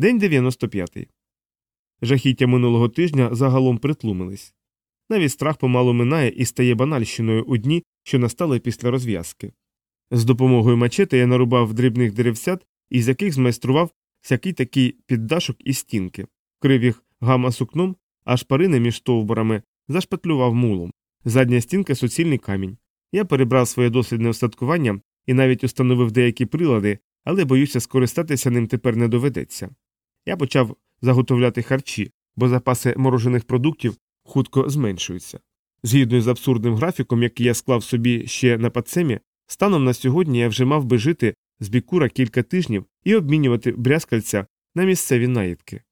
День 95. Жахіття минулого тижня загалом притлумились. Навіть страх помалу минає і стає банальщиною у дні, що настали після розв'язки. З допомогою мачети я нарубав дрібних деревцят, із яких змайстрував всякий такий піддашок і стінки, вкрив їх гамма сукном, а шпарини між стовбурами зашпатлював мулом. Задня стінка суцільний камінь. Я перебрав своє дослідне остаткування і навіть установив деякі прилади, але боюся, скористатися ним тепер не доведеться. Я почав заготовляти харчі, бо запаси морожених продуктів хутко зменшуються. Згідно з абсурдним графіком, який я склав собі ще на пацемі, станом на сьогодні я вже мав би жити з бікура кілька тижнів і обмінювати брязкальця на місцеві наїдки.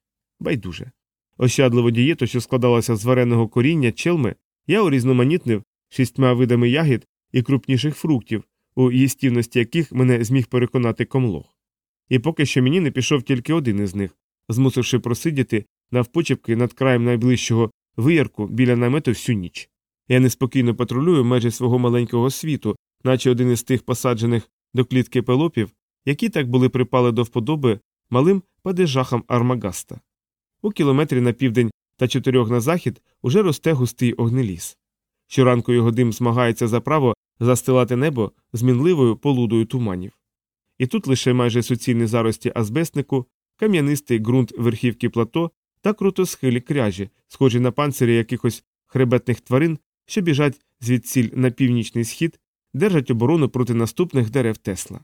Байдуже. Ощадливу дієту, що складалася з вареного коріння челми, я урізноманітнив шістьма видами ягід і крупніших фруктів, у їстівності яких мене зміг переконати комлох. І поки що мені не пішов тільки один із них, змусивши просидіти навпочепки над краєм найближчого виярку біля намету всю ніч. Я неспокійно патрулюю межі свого маленького світу, наче один із тих посаджених до клітки пелопів, які так були припали до вподоби малим падежахам Армагаста. У кілометрі на південь та чотирьох на захід уже росте густий огнеліс. Щоранку його дим змагається за право застилати небо змінливою полудою туманів. І тут лише майже суцільні зарості азбеснику, кам'янистий ґрунт верхівки плато та крутосхилі кряжі, схожі на панцирі якихось хребетних тварин, що біжать звідсіль на північний схід, держать оборону проти наступних дерев Тесла.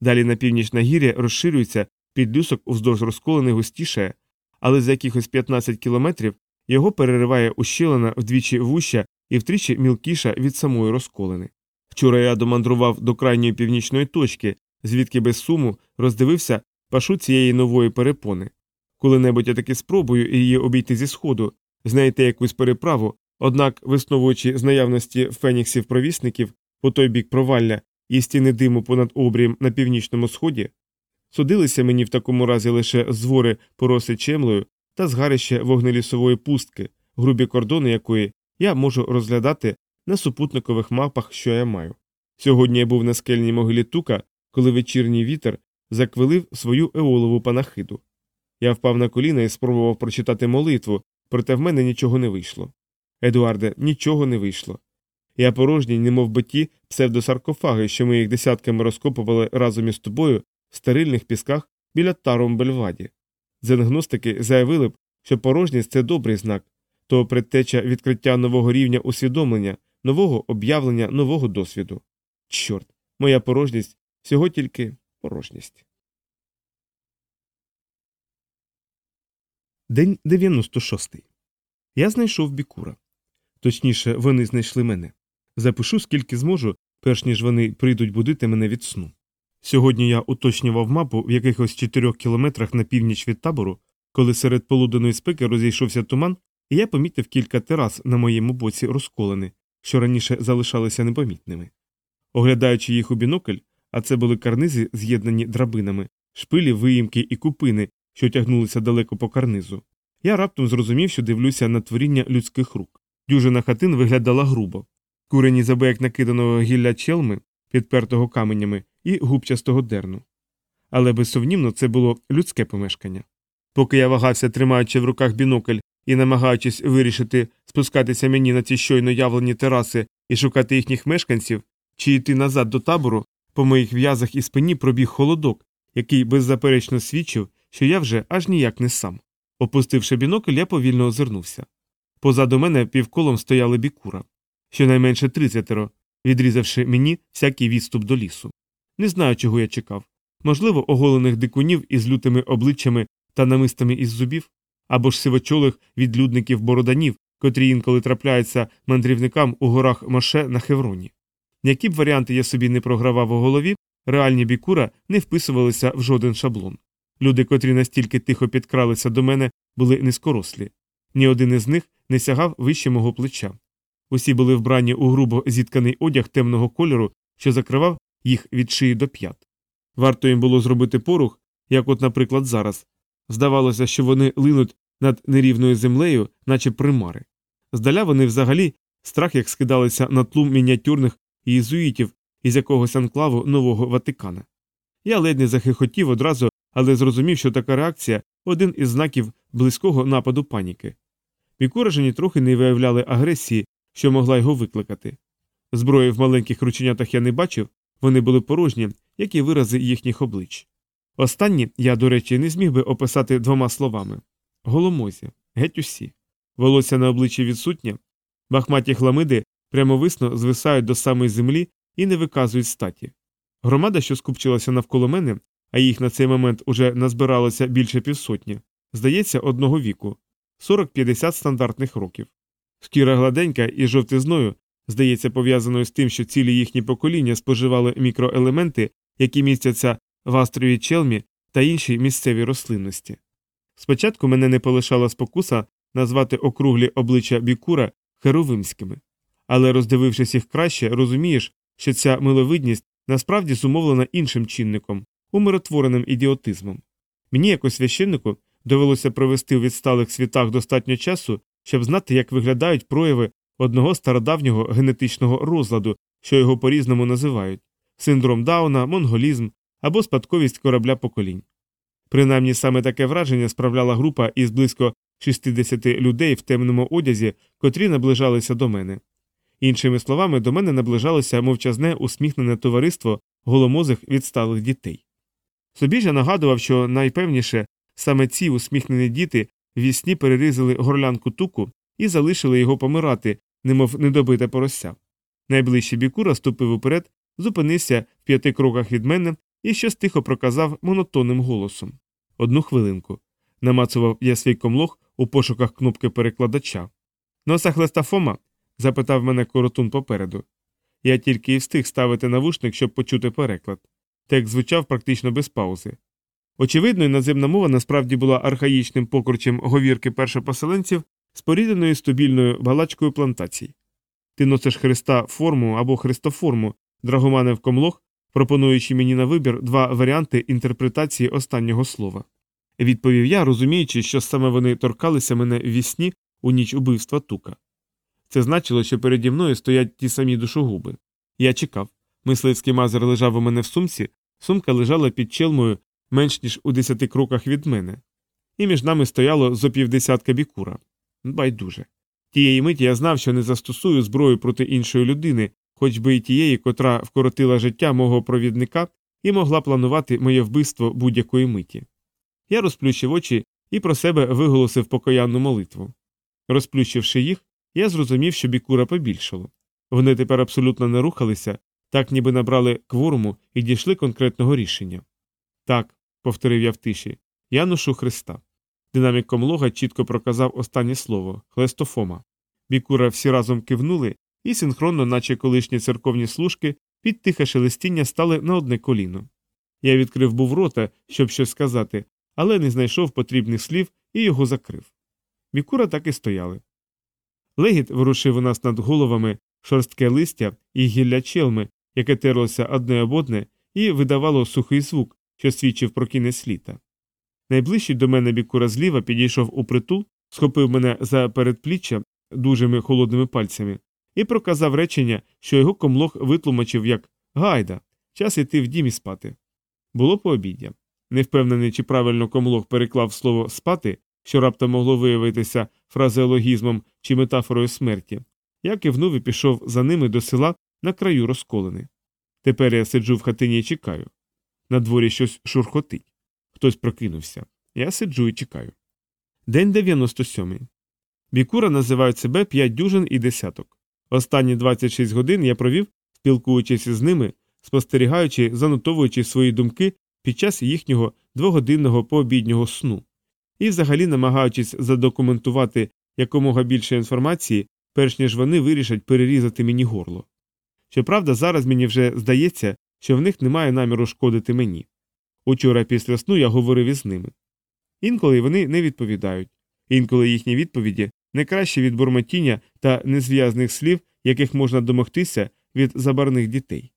Далі на північ нагір'я розширюється, підлюсок уздовж розколений густіше, але за якихось 15 кілометрів його перериває ущелина вдвічі вуща і втричі мілкіша від самої розколини. Вчора я домандрував до крайньої північної точки, звідки без суму роздивився пашу цієї нової перепони. Коли-небудь я таки спробую її обійти зі сходу, знайти якусь переправу, однак, висновуючи з наявності феніксів провісників по той бік провалля і стіни диму понад обрієм на північному сході, судилися мені в такому разі лише звори пороси чемлею та згарище вогнелісової пустки, грубі кордони якої я можу розглядати на супутникових мапах, що я маю. Сьогодні я був на скельній могилі тука, коли вечірній вітер заквилив свою еолову панахиду. Я впав на коліна і спробував прочитати молитву, проте в мене нічого не вийшло. Едуарде, нічого не вийшло. Я порожній, немов би ті псевдосаркофаги, що ми їх десятками розкопували разом із тобою в стерильних пісках біля таром Бельваді. Дзенгностики заявили б, що порожність це добрий знак, то предтеча відкриття нового рівня усвідомлення, нового об'явлення, нового досвіду. Чорт, моя порожність всього тільки порожність. День 96. Я знайшов бікура. Точніше, вони знайшли мене. Запишу, скільки зможу, перш ніж вони прийдуть будити мене від сну. Сьогодні я уточнював мапу в якихось чотирьох кілометрах на північ від табору, коли серед полуденної спеки розійшовся туман, і я помітив кілька терас на моєму боці розколени, що раніше залишалися непомітними. Оглядаючи їх у бінокль, а це були карнизи, з'єднані драбинами, шпилі, виїмки і купини, що тягнулися далеко по карнизу. Я раптом зрозумів, що дивлюся на творіння людських рук. Дюжина хатин виглядала грубо. Курені забеяк накиданого гілля челми, підпертого каменями, і губчастого дерну. Але безсумнівно це було людське помешкання. Поки я вагався, тримаючи в руках бінокль і намагаючись вирішити спускатися мені на ці щойно явлені тераси і шукати їхніх мешканців, чи йти назад до табору, по моїх в'язах і спині пробіг холодок, який беззаперечно свідчив, що я вже аж ніяк не сам. Опустивши бінокль, я повільно озирнувся. Позаду мене півколом стояли бікура, щонайменше тридцятеро, відрізавши мені всякий відступ до лісу. Не знаю, чого я чекав. Можливо, оголених дикунів із лютими обличчями та намистами із зубів, або ж сивочолих відлюдників бороданів, котрі інколи трапляються мандрівникам у горах Моше на Хевроні. Які б варіанти я собі не програвав у голові, реальні бікура не вписувалися в жоден шаблон. Люди, котрі настільки тихо підкралися до мене, були низькорослі. Ні один із них не сягав вище мого плеча. Усі були вбрані у грубо зітканий одяг темного кольору, що закривав їх від шиї до п'ят. Варто їм було зробити порух, як от, наприклад, зараз. Здавалося, що вони линуть над нерівною землею, наче примари. Здаля вони взагалі страх як скидалися на тлум мініатюрних єзуїтів із якогось анклаву нового Ватикана. Я ледь не захихотів одразу, але зрозумів, що така реакція один із знаків близького нападу паніки. Вікуражені трохи не виявляли агресії, що могла його викликати. Зброї в маленьких рученятах я не бачив, вони були порожні, як і вирази їхніх облич. Останні я, до речі, не зміг би описати двома словами голомозі, геть усі. Волосся на обличчі відсутнє, бахматі хламиди прямовисно звисають до самої землі і не виказують статі. Громада, що скупчилася навколо мене, а їх на цей момент уже назбиралося більше півсотні, здається, одного віку 40-50 стандартних років. Шкіра гладенька і жовтизною, здається, пов'язаною з тим, що цілі їхні покоління споживали мікроелементи, які містяться в астровій челмі та іншій місцевій рослинності. Спочатку мене не полишала спокуса назвати округлі обличчя бікура херовимськими, але, роздивившись їх краще, розумієш, що ця миловидність насправді зумовлена іншим чинником, умиротвореним ідіотизмом. Мені, якось священнику, довелося провести у відсталих світах достатньо часу, щоб знати, як виглядають прояви одного стародавнього генетичного розладу, що його по різному називають синдром Дауна, монголізм або спадковість корабля поколінь. Принаймні саме таке враження справляла група із близько 60 людей в темному одязі, котрі наближалися до мене. Іншими словами, до мене наближалося мовчазне усміхнене товариство голомозих відсталих дітей. Собі ж я нагадував, що найпевніше саме ці усміхнені діти вісні перерізали горлянку туку і залишили його помирати, немов недобите порося. Найближчий бікура ступив уперед, зупинився в п'яти кроках від мене і щось тихо проказав монотонним голосом. Одну хвилинку. Намацував я свій комлох у пошуках кнопки перекладача. Носа хлеста Фома? Запитав мене коротун попереду. Я тільки і встиг ставити навушник, щоб почути переклад. Текст звучав практично без паузи. Очевидно, іноземна мова насправді була архаїчним покручем говірки першопоселенців, спорідненої стабільною балачкою плантацій. Ти носиш Христа форму або христоформу, драгоманив комлох, пропонуючи мені на вибір два варіанти інтерпретації останнього слова. Відповів я, розуміючи, що саме вони торкалися мене в вісні у ніч убивства тука. Це значило, що переді мною стоять ті самі душогуби. Я чекав. Мисливський мазер лежав у мене в сумці, сумка лежала під челмою менш ніж у десяти кроках від мене, і між нами стояло зо півдесятка бікура. Байдуже. Тієї миті я знав, що не застосую зброю проти іншої людини, хоч би й тієї, котра вкоротила життя мого провідника і могла планувати моє вбивство будь-якої миті. Я розплющив очі і про себе виголосив покаянну молитву. Розплющивши їх, я зрозумів, що бікура побільшало. Вони тепер абсолютно не рухалися, так ніби набрали кворуму і дійшли конкретного рішення. Так, повторив я в тиші, я ношу Христа. Динамік комлога чітко проказав останнє слово хлестофома. Бікура всі разом кивнули і синхронно, наче колишні церковні служки, під тихе шелестіння стали на одне коліно. Я відкрив був рота, щоб щось сказати, але не знайшов потрібних слів і його закрив. Бікура так і стояли. Легіт ворушив у нас над головами шорстке листя і гілля челми, яке терлося одне об одне і видавало сухий звук, що свідчив про кінець літа. Найближчий до мене бікура зліва підійшов у притул, схопив мене за передпліччя дужими холодними пальцями і проказав речення, що його комлох витлумачив як Гайда, час іти в дім і спати. Було пообіддя. Не впевнений, чи правильно комлох переклав слово спати, що раптом могло виявитися фразеологізмом чи метафорою смерті. Я кивнув і пішов за ними до села на краю розколини. Тепер я сиджу в хатині і чекаю. На дворі щось шурхотить. Хтось прокинувся. Я сиджу і чекаю. День 97. Бікура називають себе п'ять дюжин і десяток. Останні 26 годин я провів, спілкуючись із ними, спостерігаючи, занотовуючи свої думки під час їхнього двогодинного пообіднього сну, і взагалі намагаючись задокументувати якомога більше інформації, перш ніж вони вирішать перерізати мені горло. Щоправда, зараз мені вже здається, що в них немає наміру шкодити мені. Учора після сну я говорив із ними. Інколи вони не відповідають, інколи їхні відповіді не краще від бурмотіння та незв'язних слів, яких можна домогтися від забарних дітей.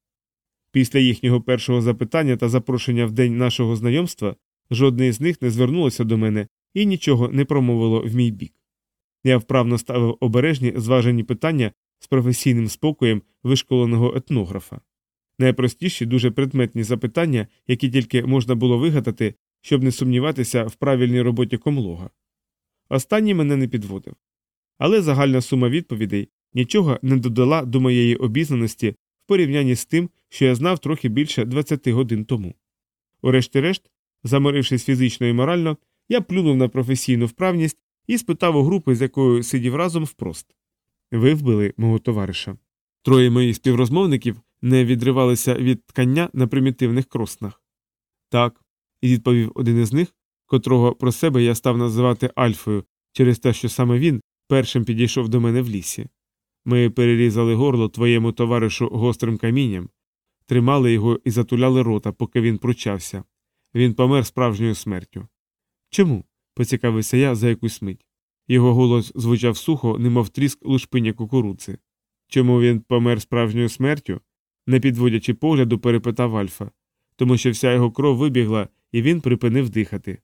Після їхнього першого запитання та запрошення в день нашого знайомства жодне із них не звернулося до мене і нічого не промовило в мій бік. Я вправно ставив обережні зважені питання з професійним спокоєм вишколеного етнографа. Найпростіші, дуже предметні запитання, які тільки можна було вигадати, щоб не сумніватися в правильній роботі комлога. Останній мене не підводив. Але загальна сума відповідей нічого не додала до моєї обізнаності в порівнянні з тим, що я знав трохи більше 20 годин тому. Урешті-решт, заморившись фізично і морально, я плюнув на професійну вправність і спитав у групи, з якою сидів разом впрост. Ви вбили мого товариша. Троє моїх співрозмовників не відривалися від ткання на примітивних кроснах. Так, відповів один із них, котрого про себе я став називати Альфою через те, що саме він першим підійшов до мене в лісі. Ми перерізали горло твоєму товаришу гострим камінням, тримали його і затуляли рота, поки він пручався. Він помер справжньою смертю. Чому? поцікавився я за якусь мить. Його голос звучав сухо, немов тріск лушпиня кукурудзи. Чому він помер справжньою смертю? не підводячи погляду, перепитав Альфа, тому що вся його кров вибігла, і він припинив дихати.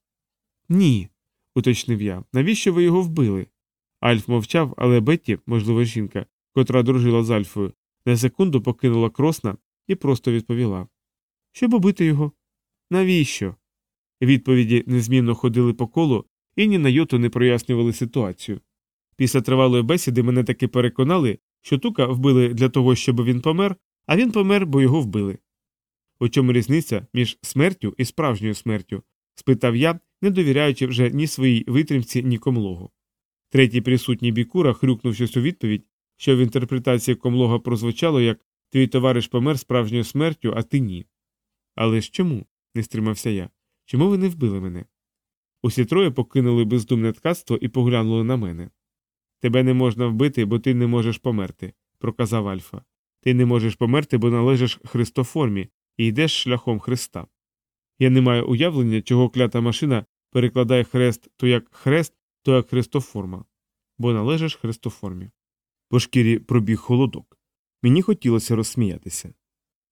Ні, уточнив я. Навіщо ви його вбили? Альф мовчав, але Бетті, можливо, жінка, котра дружила з Альфою, на секунду покинула кросна і просто відповіла Щоб убити його? Навіщо? Відповіді незмінно ходили по колу і ні на йоту не прояснювали ситуацію. Після тривалої бесіди мене таки переконали, що тука вбили для того, щоб він помер, а він помер, бо його вбили. У чому різниця між смертю і справжньою смертю? спитав я, не довіряючи вже ні своїй витримці, ні комлогу. Третій присутній бікура хрюкнув щось у відповідь, що в інтерпретації комлога прозвучало як твій товариш помер справжньою смертю, а ти ні. Але ж чому? Не стримався я. Чому ви не вбили мене? Усі троє покинули бездумне ткацтво і поглянули на мене. Тебе не можна вбити, бо ти не можеш померти, проказав Альфа. Ти не можеш померти, бо належиш Христоформі і йдеш шляхом Христа. Я не маю уявлення, чого клята машина перекладає хрест то як хрест, то як Христоформа, бо належиш Христоформі. По шкірі пробіг холодок. Мені хотілося розсміятися.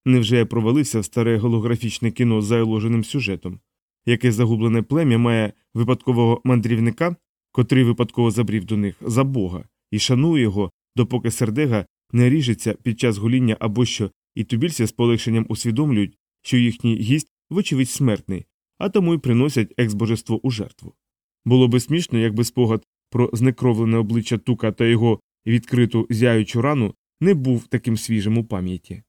Невже я провалився в старе голографічне кіно з зайложеним сюжетом, яке загублене плем'я має випадкового мандрівника, котрий випадково забрів до них за Бога, і шанує його, допоки сердега не ріжеться під час гуління або що, і тубільці з полегшенням усвідомлюють, що їхній гість, вочевидь, смертний, а тому й приносять екс-божество у жертву. Було би смішно, якби спогад про знекровлене обличчя тука та його відкриту зяючу рану не був таким свіжим у пам'яті.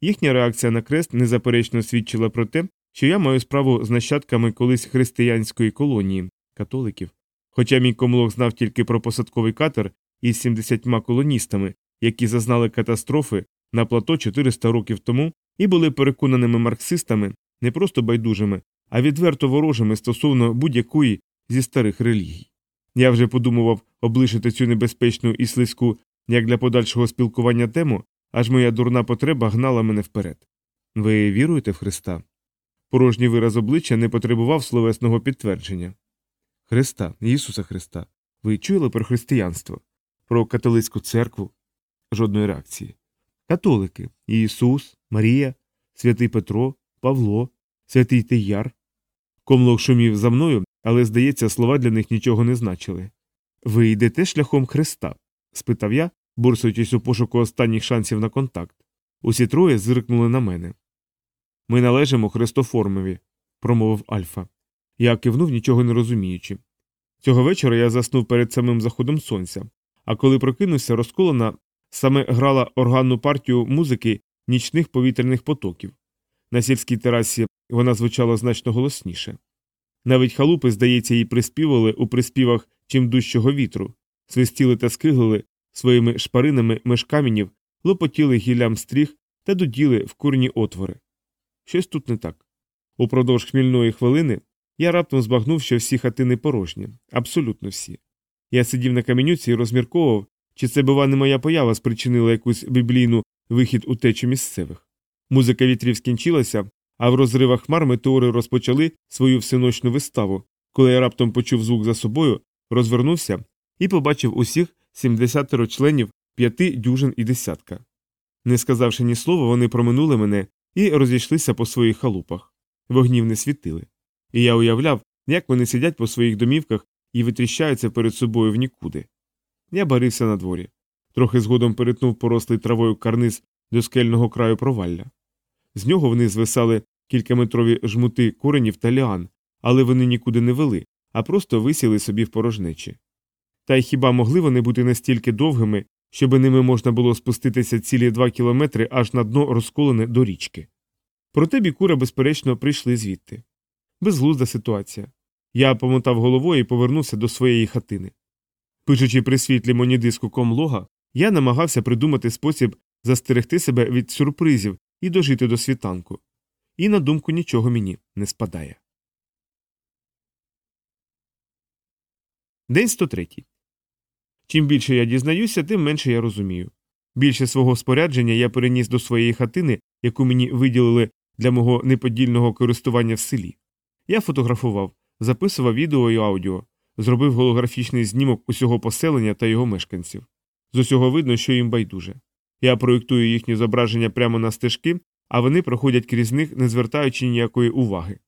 Їхня реакція на крест незаперечно свідчила про те, що я маю справу з нащадками колись християнської колонії католиків, хоча мій комлог знав тільки про посадковий катер із 70 колоністами, які зазнали катастрофи на плато 400 років тому і були переконаними марксистами не просто байдужими, а відверто ворожими стосовно будь-якої зі старих релігій. Я вже подумував облишити цю небезпечну і слизьку як для подальшого спілкування тему, аж моя дурна потреба гнала мене вперед. Ви віруєте в Христа? Порожній вираз обличчя не потребував словесного підтвердження. Христа, Ісуса Христа. Ви чули про християнство, про католицьку церкву? Жодної реакції. Католики Ісус, Марія, святий Петро, Павло, святий Тияр. Комлок шумів за мною, але, здається, слова для них нічого не значили. Ви йдете шляхом Христа? спитав я, бурсуючись у пошуку останніх шансів на контакт. Усі троє зиркнули на мене. Ми належимо Христоформові, промовив Альфа. Я кивнув, нічого не розуміючи. Цього вечора я заснув перед самим заходом сонця, а коли прокинувся, розколена саме грала органну партію музики нічних повітряних потоків. На сільській терасі вона звучала значно голосніше. Навіть халупи, здається, їй приспівали у приспівах чимдущого вітру, свистіли та скиглили своїми шпаринами меж каменів, лопотіли гіллям стріх та дуділи в курні отвори. Щось тут не так. Упродовж хмільної хвилини я раптом збагнув, що всі хатини порожні, абсолютно всі. Я сидів на каменюці і розмірковував, чи це, бува, не моя поява спричинила якусь біблійну вихід у течу місцевих. Музика вітрів скінчилася, а в розривах хмар метеори розпочали свою всеночну виставу, коли я раптом почув звук за собою, розвернувся і побачив усіх 70 членів п'яти дюжин і десятка. Не сказавши ні слова, вони проминули мене і розійшлися по своїх халупах. Вогнів не світили. І я уявляв, як вони сидять по своїх домівках і витріщаються перед собою в нікуди. Я барився на дворі. Трохи згодом перетнув порослий травою карниз до скельного краю провалля. З нього вниз звисали кількаметрові жмути коренів та ліан, але вони нікуди не вели, а просто висіли собі в порожнечі. Та й хіба могли вони бути настільки довгими, щоби ними можна було спуститися цілі два кілометри аж на дно розколене до річки? Проте бікура, безперечно, прийшли звідти. Безглузда ситуація. Я помотав головою і повернувся до своєї хатини. Пишучи при світлі монідиску комлога, я намагався придумати спосіб застерегти себе від сюрпризів і дожити до світанку. І на думку нічого мені не спадає. День 103. Чим більше я дізнаюся, тим менше я розумію. Більше свого спорядження я переніс до своєї хатини, яку мені виділили для мого неподільного користування в селі. Я фотографував, записував відео і аудіо, зробив голографічний знімок усього поселення та його мешканців. З усього видно, що їм байдуже. Я проєктую їхні зображення прямо на стежки, а вони проходять крізь них, не звертаючи ніякої уваги.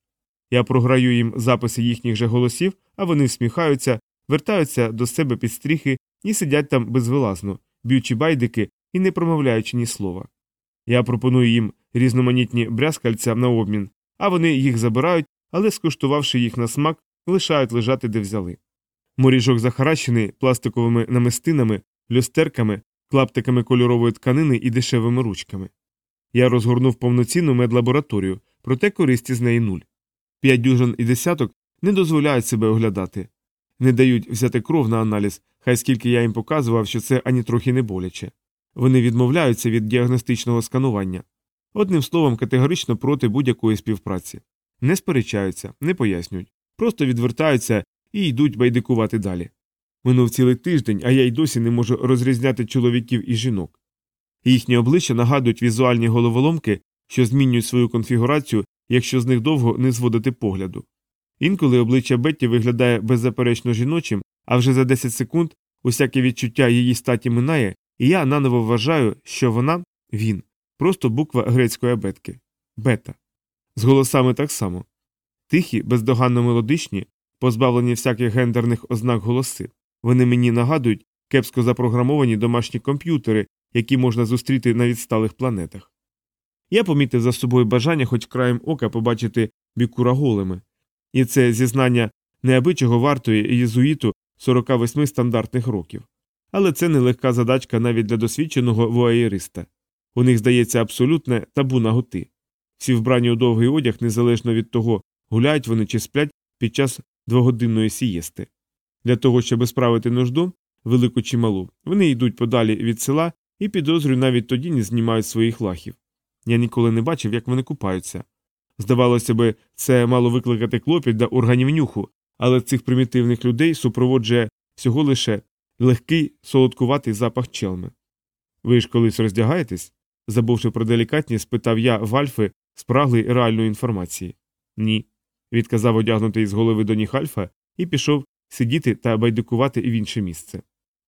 Я програю їм записи їхніх же голосів, а вони всміхаються, вертаються до себе під стріхи і сидять там безвилазно, б'ючи байдики і не промовляючи ні слова. Я пропоную їм різноманітні брязкальця на обмін, а вони їх забирають, але, скуштувавши їх на смак, лишають лежати, де взяли. Моріжок захаращений пластиковими намистинами, люстерками, клаптиками кольорової тканини і дешевими ручками. Я розгорнув повноцінну медлабораторію, проте користі з неї нуль. П'ять дюжин і десяток не дозволяють себе оглядати, не дають взяти кров на аналіз, хай скільки я їм показував, що це ані трохи не боляче. Вони відмовляються від діагностичного сканування. Одним словом, категорично проти будь-якої співпраці. Не сперечаються, не пояснюють, просто відвертаються і йдуть байдикувати далі. Минув цілий тиждень, а я й досі не можу розрізняти чоловіків і жінок. Їхні обличчя нагадують візуальні головоломки, що змінюють свою конфігурацію, якщо з них довго не зводити погляду. Інколи обличчя Бетті виглядає беззаперечно жіночим, а вже за 10 секунд усяке відчуття її статі минає, і я наново вважаю, що вона він, просто буква грецької абетки бета. З голосами так само. Тихі, бездоганно мелодичні, позбавлені всяких гендерних ознак голоси. Вони мені нагадують кепсько запрограмовані домашні комп'ютери, які можна зустріти на відсталих планетах. Я помітив за собою бажання хоч краєм ока побачити бікура голими, і це зізнання неабичого вартої єзуїту 48 стандартних років. Але це нелегка задачка навіть для досвідченого вуаєриста. У них здається абсолютне табу наготи. Всі вбрані у довгий одяг, незалежно від того, гуляють вони чи сплять під час двогодинної сієсти. Для того, щоб справити нужду, велику чи малу, вони йдуть подалі від села і підозрюю навіть тоді не знімають своїх лахів. Я ніколи не бачив, як вони купаються. Здавалося би, це мало викликати клопіт для органів нюху, але цих примітивних людей супроводжує всього лише легкий солодкуватий запах челми. Ви ж колись роздягаєтесь? забувши про делікатність, спитав я Вальфи, спраглий реальної інформації. Ні, відказав одягнутий з голови до ніг Альфа і пішов сидіти та байдикувати в інше місце.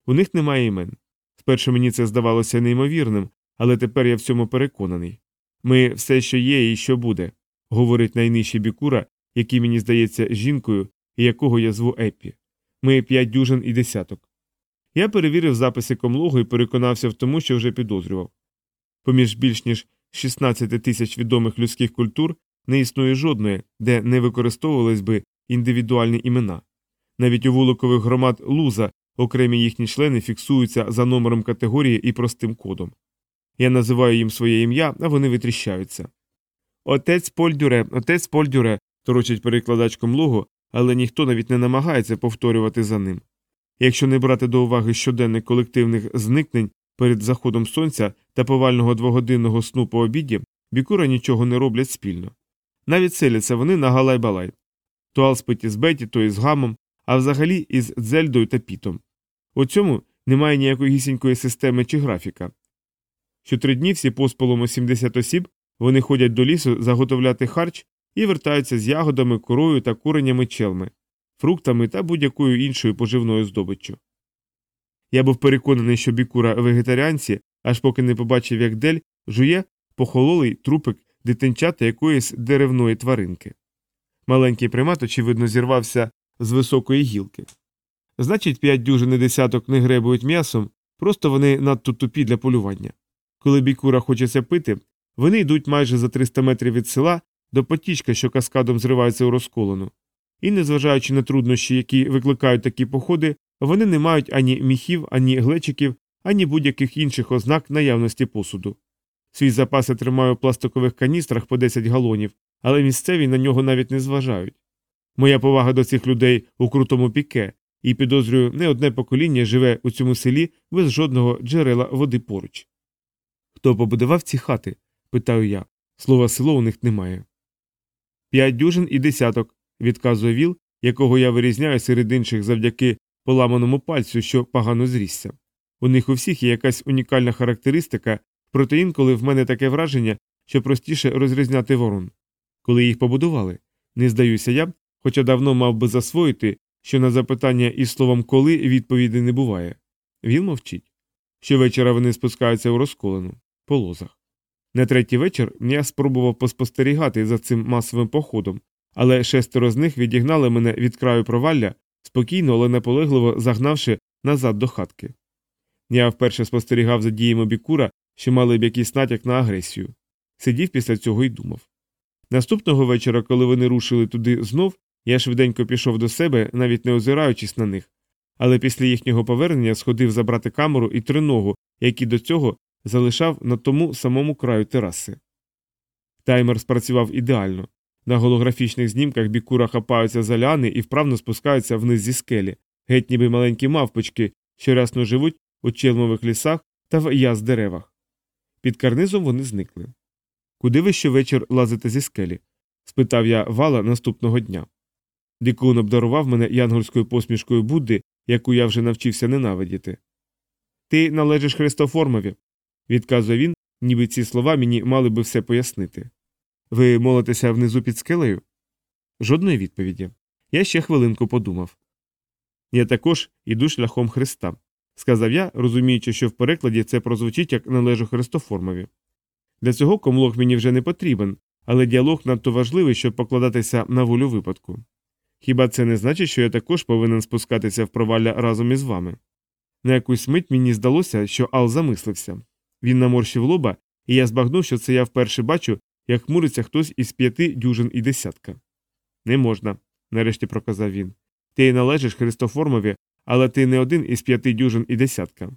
У них немає імен. Спершу мені це здавалося неймовірним, але тепер я в цьому переконаний. Ми все, що є і що буде, говорить найнижчий бікура, який мені здається жінкою якого я зву Еппі. Ми п'ять дюжин і десяток. Я перевірив записи комлогу і переконався в тому, що вже підозрював. Поміж більш ніж 16 тисяч відомих людських культур не існує жодної, де не використовувались би індивідуальні імена. Навіть у вуликових громад луза окремі їхні члени фіксуються за номером категорії і простим кодом. Я називаю їм своє ім'я, а вони витріщаються. Отець Польдюре, отець Польдюре, торочить перекладачком лого, але ніхто навіть не намагається повторювати за ним. Якщо не брати до уваги щоденних колективних зникнень перед заходом сонця та повального двогодинного сну по обіді, бікура нічого не роблять спільно. Навіть селяться вони на галай-балай. То Алспить із Беті, то із гамом, а взагалі із Дзельдою та Пітом. У цьому немає ніякої гісінької системи чи графіка. Що три дні всі посполом 70 осіб вони ходять до лісу заготовляти харч і вертаються з ягодами, корою та куренями челми, фруктами та будь-якою іншою поживною здобиччю. Я був переконаний, що бікура вегетаріанці, аж поки не побачив, як дель жує похололий трупик дитинчата якоїсь деревної тваринки. Маленький примат, очевидно, зірвався з високої гілки. Значить, п'ять дюжин і десяток не гребують м'ясом, просто вони надто тупі для полювання. Коли бікура хочеться пити, вони йдуть майже за 300 метрів від села до потічка, що каскадом зривається у розколону. і, незважаючи на труднощі, які викликають такі походи, вони не мають ані міхів, ані глечиків, ані будь-яких інших ознак наявності посуду. Свій запаси тримаю в пластикових каністрах по 10 галонів, але місцеві на нього навіть не зважають. Моя повага до цих людей у крутому піке, і підозрюю, не одне покоління живе у цьому селі без жодного джерела води поруч. Хто побудував ці хати? питаю я. Слова село у них немає. П'ять дюжин і десяток, відказує віл, якого я вирізняю серед інших завдяки поламаному пальцю, що погано зрісся. У них у всіх є якась унікальна характеристика, проте інколи в мене таке враження, що простіше розрізняти ворон. Коли їх побудували, не здаюся я, хоча давно мав би засвоїти, що на запитання із словом коли відповіді не буває. Він мовчить. Щовечора вони спускаються у розколену, по лозах. На третій вечір я спробував поспостерігати за цим масовим походом, але шестеро з них відігнали мене від краю провалля, спокійно, але наполегливо загнавши назад до хатки. Я вперше спостерігав за діями бікура, що мали б якийсь натяк на агресію. Сидів після цього і думав. Наступного вечора, коли вони рушили туди знов, я швиденько пішов до себе, навіть не озираючись на них, але після їхнього повернення сходив забрати камеру і триногу, які до цього залишав на тому самому краю тераси. Таймер спрацював ідеально. На голографічних знімках бікура хапаються за ляни і вправно спускаються вниз зі скелі, геть ніби маленькі мавпочки, що рясно живуть у челмових лісах та в яз деревах. Під карнизом вони зникли. Куди ви щовечір лазите зі скелі? спитав я вала наступного дня. Дикун обдарував мене янгольською посмішкою Будди, яку я вже навчився ненавидіти. Ти належиш Христоформові, відказує він, ніби ці слова мені мали би все пояснити. Ви молитеся внизу під скелею? Жодної відповіді. Я ще хвилинку подумав. Я також іду шляхом Христа, сказав я, розуміючи, що в перекладі це прозвучить як належу Христоформові. Для цього комлог мені вже не потрібен, але діалог надто важливий, щоб покладатися на волю випадку. Хіба це не значить, що я також повинен спускатися в провалля разом із вами? На якусь мить мені здалося, що Ал замислився. Він наморщив лоба, і я збагнув, що це я вперше бачу, як хмуриться хтось із п'яти дюжин і десятка. Не можна, нарешті проказав він. Ти належиш Христоформові, але ти не один із п'яти дюжин і десятка.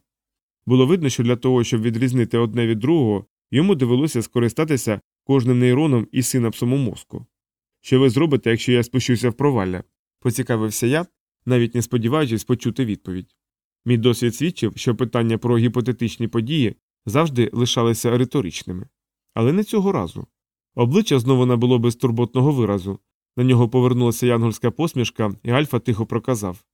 Було видно, що для того, щоб відрізнити одне від другого, йому довелося скористатися кожним нейроном і синапсом у мозку. Що ви зробите, якщо я спущуся в провалля? поцікавився я, навіть не сподіваючись почути відповідь. Мій досвід свідчив, що питання про гіпотетичні події завжди лишалися риторичними. Але не цього разу. Обличчя знову набуло безтурботного виразу. На нього повернулася янгольська посмішка, і Альфа тихо проказав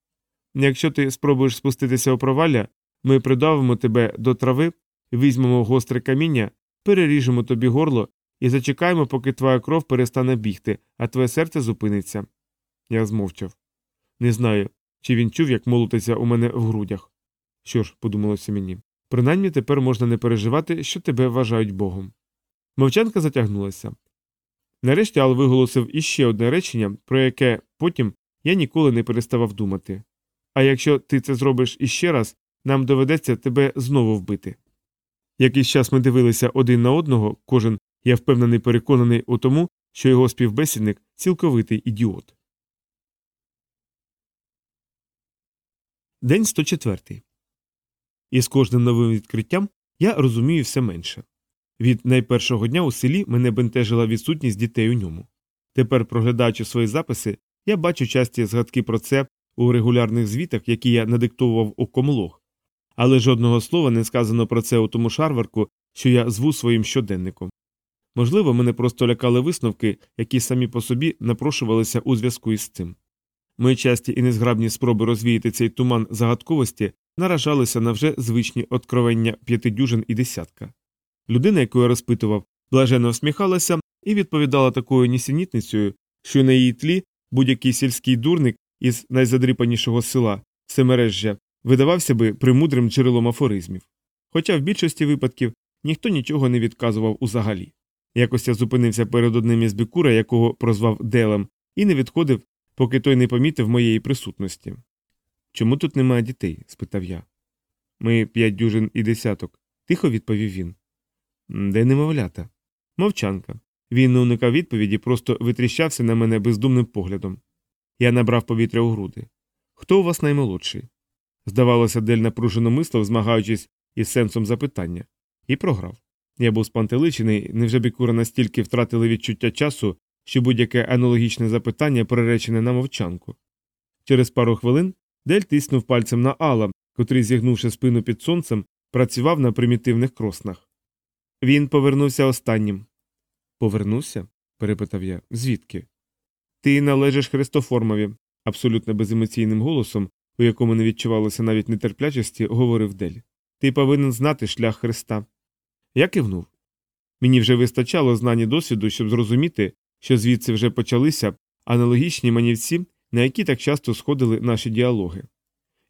Якщо ти спробуєш спуститися у провалля, ми придавимо тебе до трави, візьмемо гостре каміння, переріжемо тобі горло і зачекаємо, поки твоя кров перестане бігти, а твоє серце зупиниться. Я змовчав. Не знаю, чи він чув, як молотиться у мене в грудях. Що ж, подумалося мені, принаймні тепер можна не переживати, що тебе вважають Богом. Мовчанка затягнулася. Нарешті Ал виголосив іще одне речення, про яке потім я ніколи не переставав думати. А якщо ти це зробиш іще раз, нам доведеться тебе знову вбити. Якийсь час ми дивилися один на одного, кожен, я впевнений, переконаний у тому, що його співбесідник цілковитий ідіот. День 104. І з кожним новим відкриттям я розумію все менше. Від найпершого дня у селі мене бентежила відсутність дітей у ньому. Тепер, проглядаючи свої записи, я бачу часті згадки про це у регулярних звітах, які я надиктовував у комлог, але жодного слова не сказано про це у тому шарварку, що я зву своїм щоденником. Можливо, мене просто лякали висновки, які самі по собі напрошувалися у зв'язку із цим. Мої часті і незграбні спроби розвіяти цей туман загадковості наражалися на вже звичні откровення п'ятидюжин і десятка. Людина, яку я розпитував, блаженно всміхалася і відповідала такою нісенітницею, що на її тлі будь-який сільський дурник із найзадріпанішого села Семережжя видавався би примудрим джерелом афоризмів. Хоча в більшості випадків ніхто нічого не відказував узагалі. Якось я зупинився перед одним із бікура, якого прозвав Делем, і не відходив, поки той не помітив моєї присутності. Чому тут немає дітей? спитав я. Ми п'ять дюжин і десяток, тихо відповів він. Де немовлята? Мовчанка. Він не уникав відповіді, просто витріщався на мене бездумним поглядом. Я набрав повітря у груди. Хто у вас наймолодший? Здавалося, Дель напружено мислив, змагаючись із сенсом запитання, і програв. Я був спантеличений, невже бікура настільки втратили відчуття часу, що будь-яке аналогічне запитання приречене на мовчанку. Через пару хвилин Дель тиснув пальцем на Алла, котрий, зігнувши спину під сонцем, працював на примітивних кроснах. Він повернувся останнім. Повернувся? перепитав я. Звідки? Ти належиш Христоформові, абсолютно беземоційним голосом, у якому не відчувалося навіть нетерплячості, говорив Дель. Ти повинен знати шлях Христа. Я кивнув. Мені вже вистачало знань досвіду, щоб зрозуміти, що звідси вже почалися аналогічні манівці, на які так часто сходили наші діалоги.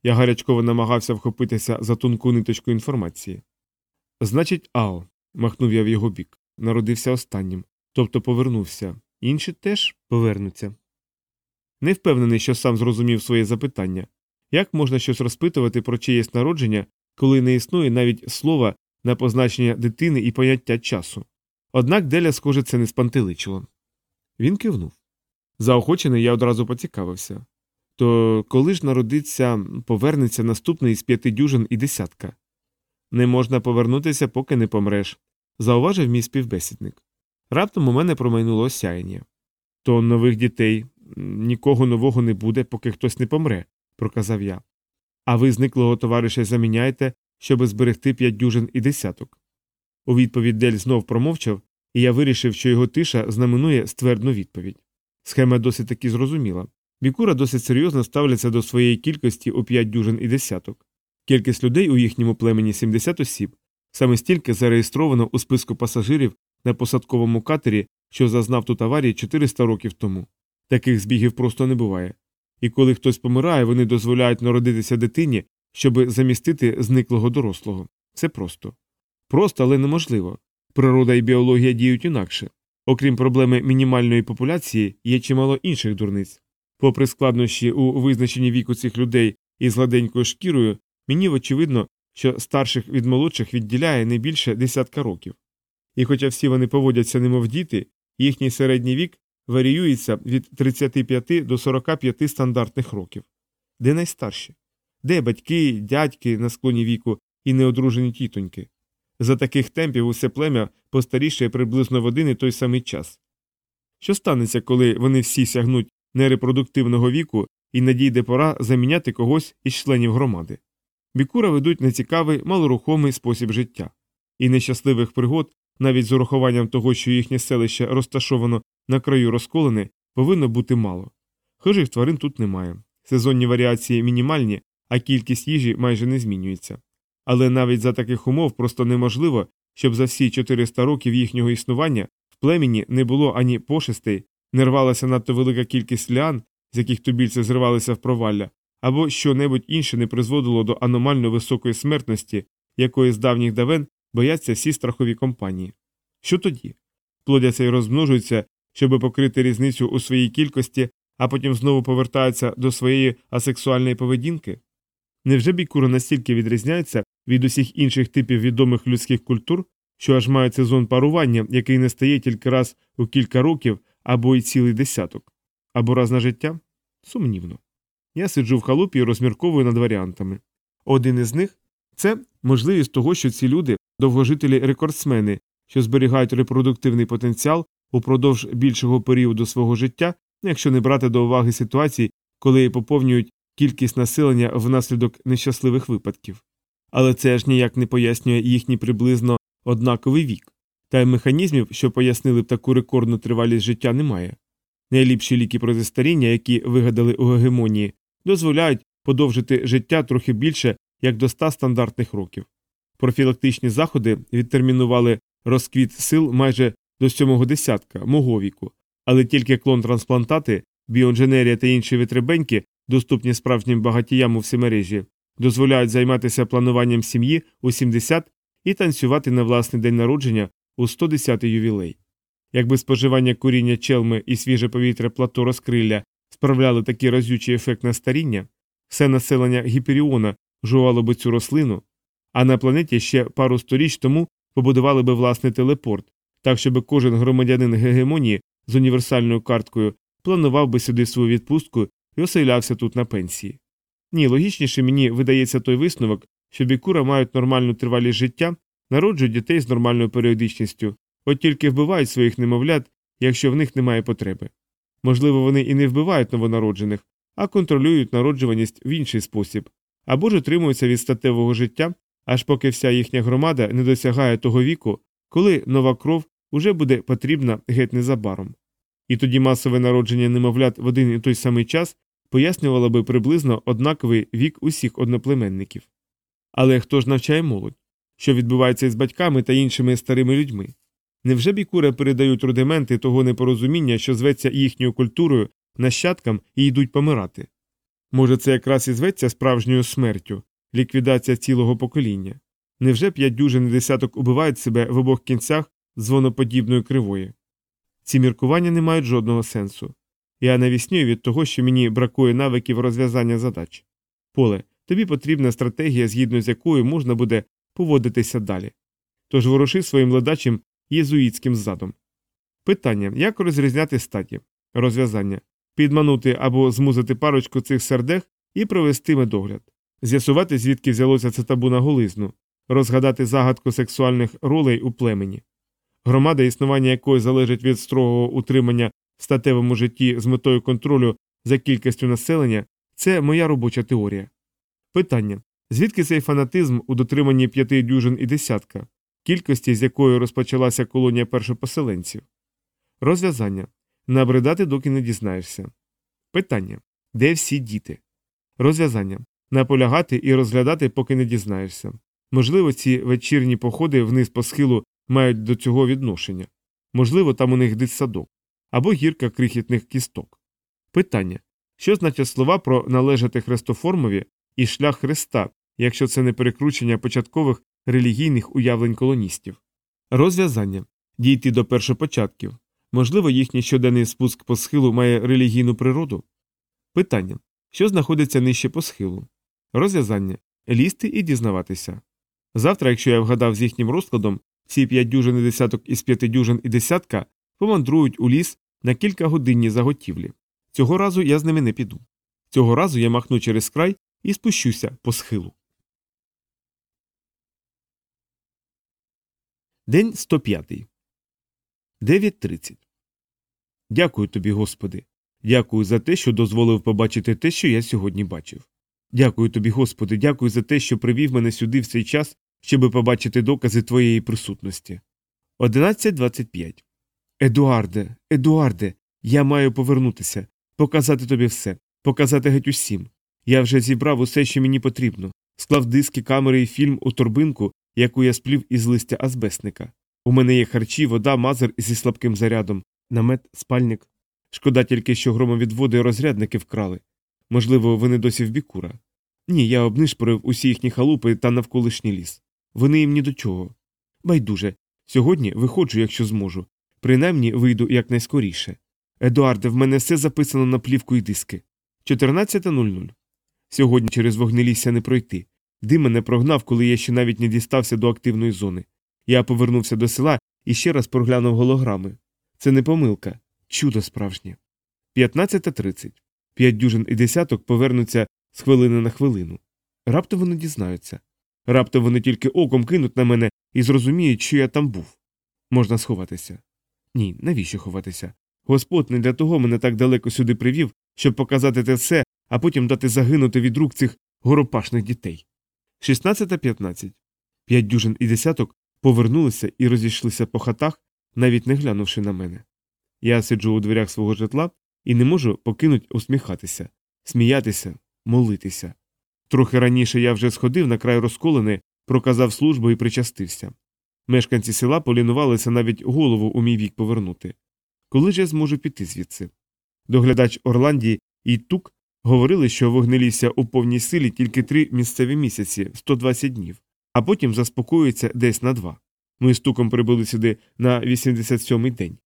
Я гарячково намагався вхопитися за тонку ниточку інформації. Значить, Ао, махнув я в його бік, народився останнім, тобто повернувся, інші теж повернуться. Не впевнений, що сам зрозумів своє запитання як можна щось розпитувати про чиєсь народження, коли не існує навіть слова на позначення дитини і поняття часу. Однак Деля, схоже, це не спантеличило. Він кивнув. Заохочений, я одразу поцікавився. То коли ж народиться, повернеться наступний з п'яти дюжин і десятка? Не можна повернутися, поки не помреш, зауважив мій співбесідник. Раптом у мене промайнуло осяяння. То нових дітей нікого нового не буде, поки хтось не помре, проказав я. А ви зниклого товариша заміняєте, щоби зберегти п'ять дюжин і десяток. У відповідь Дель знов промовчав, і я вирішив, що його тиша знаменує ствердну відповідь. Схема досить таки зрозуміла. Бікура досить серйозно ставляться до своєї кількості у п'ять дюжин і десяток. Кількість людей у їхньому племені 70 осіб, саме стільки зареєстровано у списку пасажирів на посадковому катері, що зазнав тут аварії 400 років тому. Таких збігів просто не буває. І коли хтось помирає, вони дозволяють народитися дитині, щоб замістити зниклого дорослого. Це просто. Просто, але неможливо. Природа і біологія діють інакше. Окрім проблеми мінімальної популяції, є чимало інших дурниць. Попри складнощі у визначенні віку цих людей із гладенькою шкірою, мені очевидно, що старших від молодших відділяє не більше десятка років. І хоча всі вони поводяться немов діти, їхній середній вік варіюється від 35 до 45 стандартних років. Де найстарші? Де батьки, дядьки на склоні віку і неодружені тітоньки? За таких темпів усе плем'я постарішає приблизно в один і той самий час. Що станеться, коли вони всі сягнуть нерепродуктивного віку і надійде пора заміняти когось із членів громади? Бікура ведуть нецікавий, малорухомий спосіб життя, і нещасливих пригод, навіть з урахуванням того, що їхнє селище розташовано на краю розколини, повинно бути мало. Хижих тварин тут немає. Сезонні варіації мінімальні, а кількість їжі майже не змінюється. Але навіть за таких умов просто неможливо, щоб за всі 400 років їхнього існування в племені не було ані пошестей, не рвалася надто велика кількість ліан, з яких тубільці зривалися в провалля, або що-небудь інше не призводило до аномально високої смертності, якої з давніх давен бояться всі страхові компанії. Що тоді? Плодяться і розмножуються, щоб покрити різницю у своїй кількості, а потім знову повертаються до своєї асексуальної поведінки? Невже бікури настільки відрізняються від усіх інших типів відомих людських культур, що аж мають сезон парування, який не стає тільки раз у кілька років або й цілий десяток, або раз на життя? Сумнівно. Я сиджу в халупі і розмірковую над варіантами. Один із них це можливість того, що ці люди довгожителі рекордсмени, що зберігають репродуктивний потенціал упродовж більшого періоду свого життя, якщо не брати до уваги ситуацій, коли поповнюють кількість населення внаслідок нещасливих випадків. Але це аж ніяк не пояснює їхній приблизно однаковий вік, та й механізмів, що пояснили б таку рекордну тривалість життя, немає. Найліпші ліки проти старіння, які вигадали у гегемонії, дозволяють подовжити життя трохи більше як до 100 стандартних років. Профілактичні заходи відтермінували розквіт сил майже до сьомого десятка мого віку, але тільки клон трансплантати, біоінженерія та інші витребеньки, доступні справжнім багатіям у всемережі, дозволяють займатися плануванням сім'ї у 70 і танцювати на власний день народження у 110-й ювілей. Якби споживання куріння челми і свіже повітря плато розкрилля справляли такий разючий ефект на старіння, все населення Гіперіона жувало би цю рослину, а на планеті ще пару сторіч тому побудували би власний телепорт, так щоб кожен громадянин гегемонії з універсальною карткою планував би сюди свою відпустку і оселявся тут на пенсії. Ні, логічніше мені видається той висновок, що бікура мають нормальну тривалість життя, народжують дітей з нормальною періодичністю, от тільки вбивають своїх немовлят, якщо в них немає потреби. Можливо, вони і не вбивають новонароджених, а контролюють народжуваність в інший спосіб, або ж утримуються від статевого життя, аж поки вся їхня громада не досягає того віку, коли нова кров уже буде потрібна геть незабаром. І тоді масове народження немовлят в один і той самий час пояснювало би приблизно однаковий вік усіх одноплеменників. Але хто ж навчає молодь? Що відбувається із батьками та іншими старими людьми? Невже бікури передають рудименти того непорозуміння, що зветься їхньою культурою, нащадкам і йдуть помирати? Може, це якраз і зветься справжньою смертю, ліквідація цілого покоління? Невже п'ять дюжин і десяток убивають себе в обох кінцях дзвоноподібної кривої? Ці міркування не мають жодного сенсу. Я навіснюю від того, що мені бракує навиків розв'язання задач. Поле, тобі потрібна стратегія, згідно з якою можна буде поводитися далі. Тож воруши своїм ледачим єзуїтським задом. Питання як розрізняти статі, розв'язання, підманути або змусити парочку цих сердех і провести медогляд, з'ясувати, звідки взялося це табу на голизну, розгадати загадку сексуальних ролей у племені. Громада, існування якої залежить від строгого утримання в статевому житті з метою контролю за кількістю населення, це моя робоча теорія. Питання звідки цей фанатизм у дотриманні п'яти дюжин і десятка, кількості, з якої розпочалася колонія першопоселенців? Розв'язання набридати, доки не дізнаєшся. Питання де всі діти? Розв'язання наполягати і розглядати, поки не дізнаєшся. Можливо, ці вечірні походи вниз по схилу мають до цього відношення. Можливо, там у них дитсадок або гірка крихітних кісток. Питання що значать слова про належати Христоформові і шлях Христа, якщо це не перекручення початкових релігійних уявлень колоністів? Розв'язання дійти до першопочатків. Можливо, їхній щоденний спуск по схилу має релігійну природу? Питання що знаходиться нижче по схилу? Розв'язання лізти і дізнаватися. Завтра, якщо я вгадав з їхнім розкладом, всі п'ять дюжин і десяток із п'яти дюжин і десятка помандрують у ліс на кілька годинні заготівлі. Цього разу я з ними не піду. Цього разу я махну через край і спущуся по схилу. День 105. 9.30. Дякую тобі, Господи. Дякую за те, що дозволив побачити те, що я сьогодні бачив. Дякую тобі, Господи, дякую за те, що привів мене сюди в цей час, щоби побачити докази твоєї присутності. 11.25. Едуарде, Едуарде, я маю повернутися, показати тобі все, показати геть усім. Я вже зібрав усе, що мені потрібно, склав диски, камери і фільм у торбинку, яку я сплів із листя азбесника. У мене є харчі, вода, мазер зі слабким зарядом, намет, спальник. Шкода тільки, що громовідводи і розрядники вкрали. Можливо, вони досі в бікура. Ні, я обнишпорив усі їхні халупи та навколишній ліс. Вони їм ні до чого. Байдуже, сьогодні виходжу, якщо зможу. Принаймні вийду якнайскоріше. Едуарде, в мене все записано на плівку і диски. 14.00. Сьогодні через вогнелісся не пройти. Дим мене прогнав, коли я ще навіть не дістався до активної зони. Я повернувся до села і ще раз проглянув голограми. Це не помилка, чудо справжнє. 15.30. П'ять дюжин і десяток повернуться з хвилини на хвилину. Раптом вони дізнаються. Раптом вони тільки оком кинуть на мене і зрозуміють, що я там був. Можна сховатися. Ні, навіщо ховатися? Господь не для того мене так далеко сюди привів, щоб показати те все, а потім дати загинути від рук цих горопашних дітей. 16.15. П'ять дюжин і десяток повернулися і розійшлися по хатах, навіть не глянувши на мене. Я сиджу у дверях свого житла і не можу покинуть усміхатися, сміятися, молитися. Трохи раніше я вже сходив на край розколини, проказав службу і причастився. Мешканці села полінувалися навіть голову у мій вік повернути. Коли ж я зможу піти звідси? Доглядач Орландії і Тук говорили, що вогнелісся у повній силі тільки три місцеві місяці 120 днів, а потім заспокоюється десь на два. Ми з туком прибули сюди на 87-й день.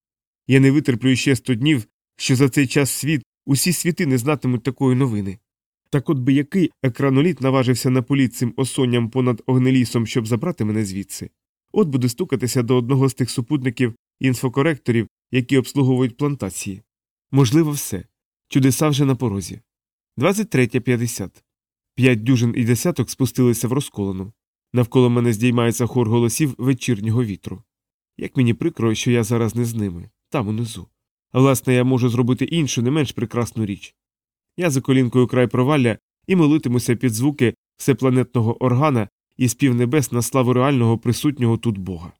Я не витерплю ще 100 днів, що за цей час світ усі світи не знатимуть такої новини. Так от би який екраноліт наважився на політ цим осонням понад огнелісом, щоб забрати мене звідси. От буду стукатися до одного з тих супутників інфокоректорів, які обслуговують плантації. Можливо, все. Чудеса вже на порозі. 23.50. П'ять дюжин і десяток спустилися в розколену. Навколо мене здіймається хор голосів вечірнього вітру. Як мені прикро, що я зараз не з ними, там унизу. Власне, я можу зробити іншу, не менш прекрасну річ. Я за колінкою край провалля і молитимуся під звуки всепланетного органа і спів небес на славу реального присутнього тут Бога.